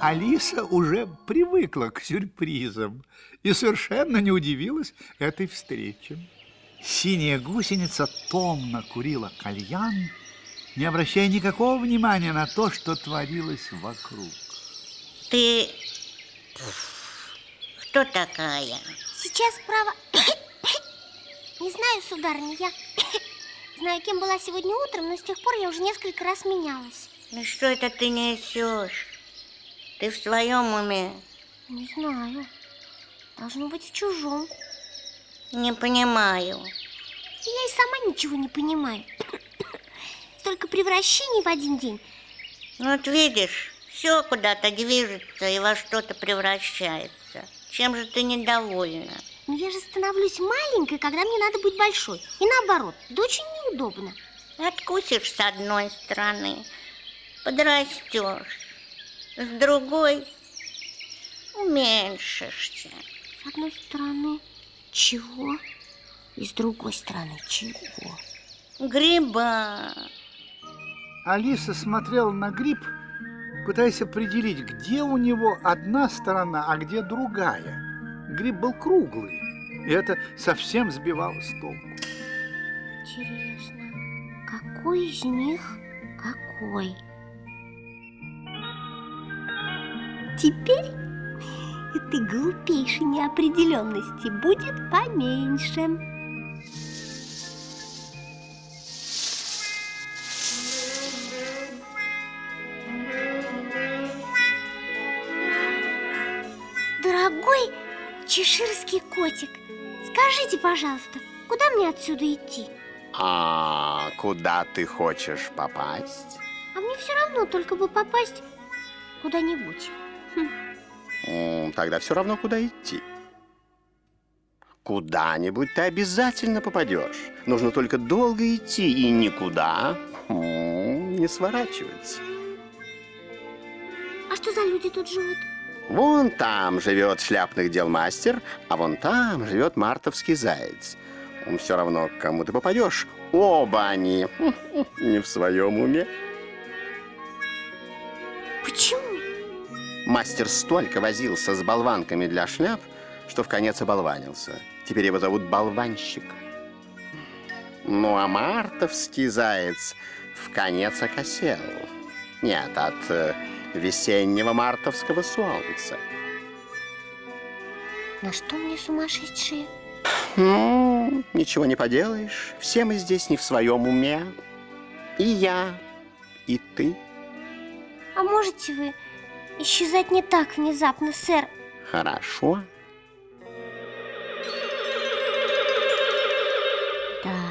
Алиса уже привыкла к сюрпризам и совершенно не удивилась этой встрече. Синяя гусеница томно курила кальян, не обращая никакого внимания на то, что творилось вокруг. Ты кто такая? Сейчас право... Не знаю, сударыня, я знаю, кем была сегодня утром, но с тех пор я уже несколько раз менялась. Ну что это ты несешь? Ты в своем уме? Не знаю. Должно быть в чужом. Не понимаю. Я и сама ничего не понимаю. Столько превращений в один день. Ну, вот видишь, все куда-то движется и во что-то превращается. Чем же ты недовольна? Но я же становлюсь маленькой, когда мне надо быть большой. И наоборот, да очень неудобно. Откусишь с одной стороны, подрастешь. С другой уменьшишься. С одной стороны чего? И с другой стороны чего? Гриба. Алиса смотрела на гриб, пытаясь определить, где у него одна сторона, а где другая. Гриб был круглый, и это совсем сбивало с толку. Интересно, какой из них какой? Теперь этой глупейшей неопределенности будет поменьше. Дорогой чеширский котик, скажите, пожалуйста, куда мне отсюда идти? А куда ты хочешь попасть? А мне все равно, только бы попасть куда-нибудь. Тогда все равно, куда идти. Куда-нибудь ты обязательно попадешь. Нужно только долго идти и никуда не сворачивать. А что за люди тут живут? Вон там живет шляпных дел мастер, а вон там живет мартовский заяц. Все равно, к кому ты попадешь, оба они не в своем уме. Мастер столько возился с болванками для шляп, что в конец оболванился. Теперь его зовут болванщик. Ну а мартовский заяц в конец окосел. Нет, от э, весеннего мартовского солнца. На что мне сумасшедшие? Ну, ничего не поделаешь. Все мы здесь не в своем уме. И я, и ты. А можете вы исчезать не так внезапно, сэр? Хорошо. Да,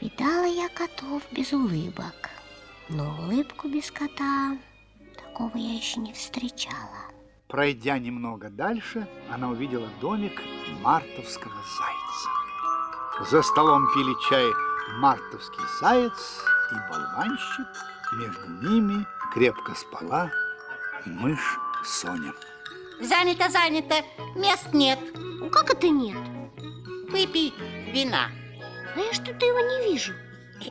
видала я котов без улыбок, но улыбку без кота такого я еще не встречала. Пройдя немного дальше, она увидела домик мартовского зайца. За столом пили чай мартовский заяц и болванщик. Между ними крепко спала мышь Соня. Занято, занято, мест нет. Ну как это нет? Выпей вина. А я что-то его не вижу.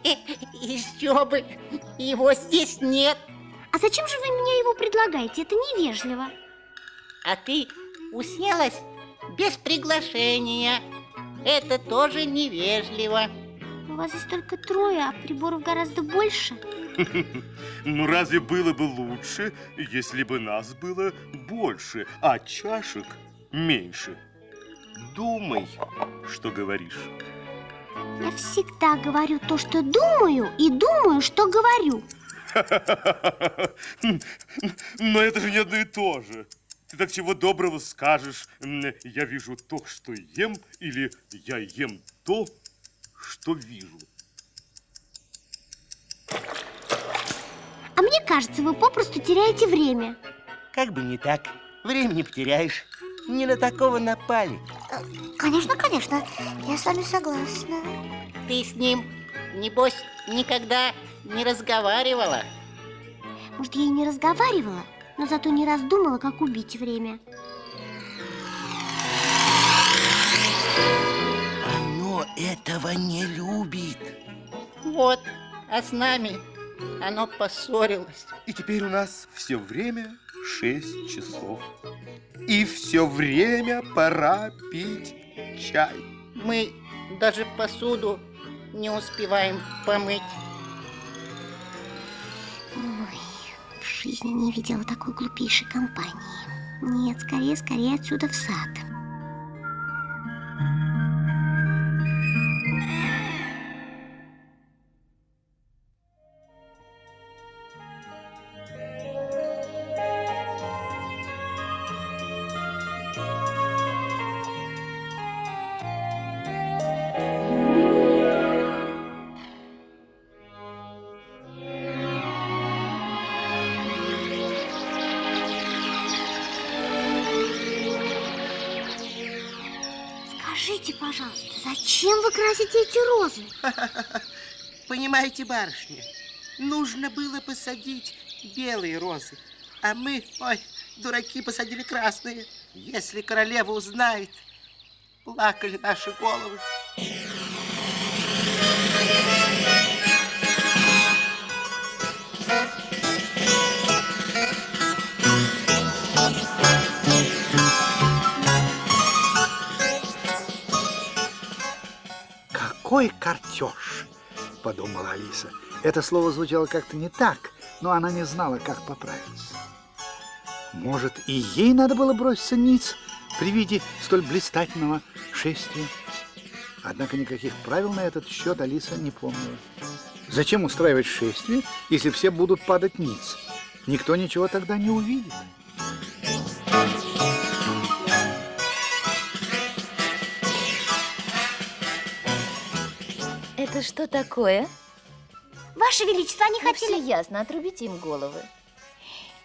Еще бы, его здесь нет. А зачем же вы мне его предлагаете? Это невежливо. А ты уселась без приглашения. Это тоже невежливо. У вас здесь только трое, а приборов гораздо больше. Ну разве было бы лучше, если бы нас было больше, а чашек меньше? Думай, что говоришь. Я всегда говорю то, что думаю, и думаю, что говорю. Но это же не одно и то же. Ты так чего доброго скажешь, я вижу то, что ем, или я ем то, что вижу. Мне кажется, вы попросту теряете время. Как бы не так. Времени потеряешь. Не на такого напали. Конечно, конечно, я с вами согласна. Ты с ним, небось, никогда не разговаривала. Может, я и не разговаривала, но зато не раз думала, как убить время. Оно этого не любит. Вот, а с нами оно поссорилось. И теперь у нас все время шесть часов. И все время пора пить чай. Мы даже посуду не успеваем помыть. Ой, в жизни не видела такой глупейшей компании. Нет, скорее, скорее отсюда в сад. Скажите, пожалуйста, зачем вы красите эти розы? Понимаете, барышня, нужно было посадить белые розы, а мы, ой, дураки, посадили красные. Если королева узнает, плакали наши головы. Какой картеж, подумала Алиса. Это слово звучало как-то не так, но она не знала, как поправиться. Может, и ей надо было броситься ниц при виде столь блистательного шествия? Однако никаких правил на этот счет Алиса не помнила. Зачем устраивать шествие, если все будут падать ниц? Никто ничего тогда не увидит. Это что такое? Ваше Величество, они Ну, все хотели... ясно, отрубите им головы.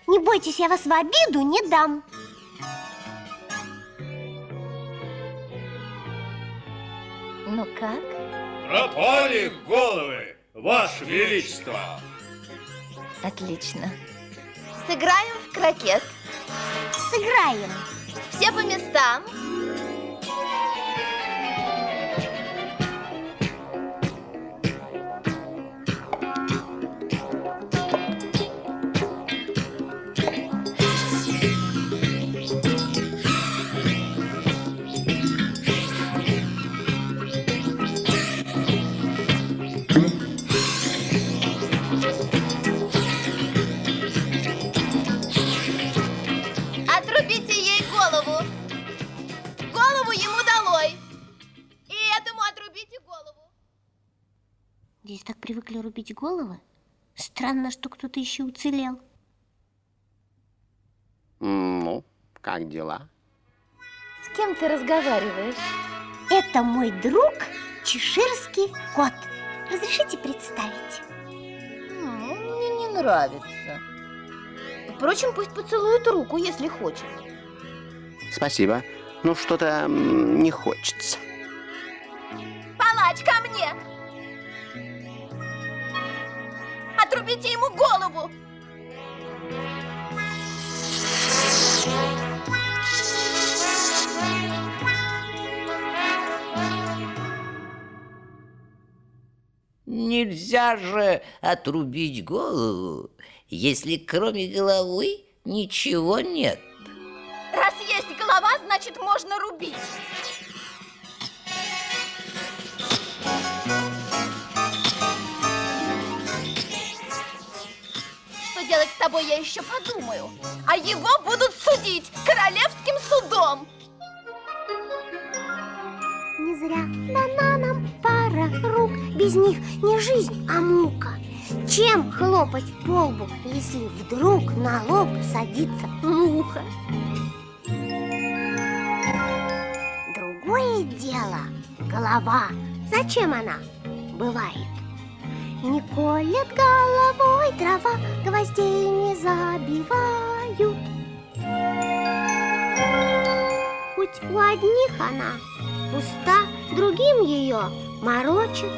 Не бойтесь, я вас в обиду не дам. Ну как? Пропали головы, Ваше Величество! Отлично. Сыграем в крокет. Сыграем. Все по местам. Головы. Странно, что кто-то еще уцелел. Ну, как дела? С кем ты разговариваешь? Это мой друг Чеширский кот. Разрешите представить? Он мне не нравится. Впрочем, пусть поцелует руку, если хочет. Спасибо. Ну, что-то не хочется. Палач, ко мне! Отрубите ему голову! Нельзя же отрубить голову, если кроме головы ничего нет. Раз есть голова, значит, можно рубить. Тобой, я еще подумаю. А его будут судить королевским судом. Не зря дана нам пара рук. Без них не жизнь, а мука. Чем хлопать по лбу, если вдруг на лоб садится муха? Другое дело голова. Зачем она бывает? Не колет головой трава, гвоздей не забивают. Хоть у одних она пуста, другим ее морочит,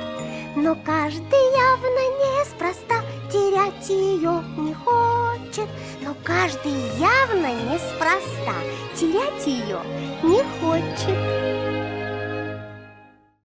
но каждый явно неспроста терять ее не хочет, но каждый явно неспроста терять ее не хочет.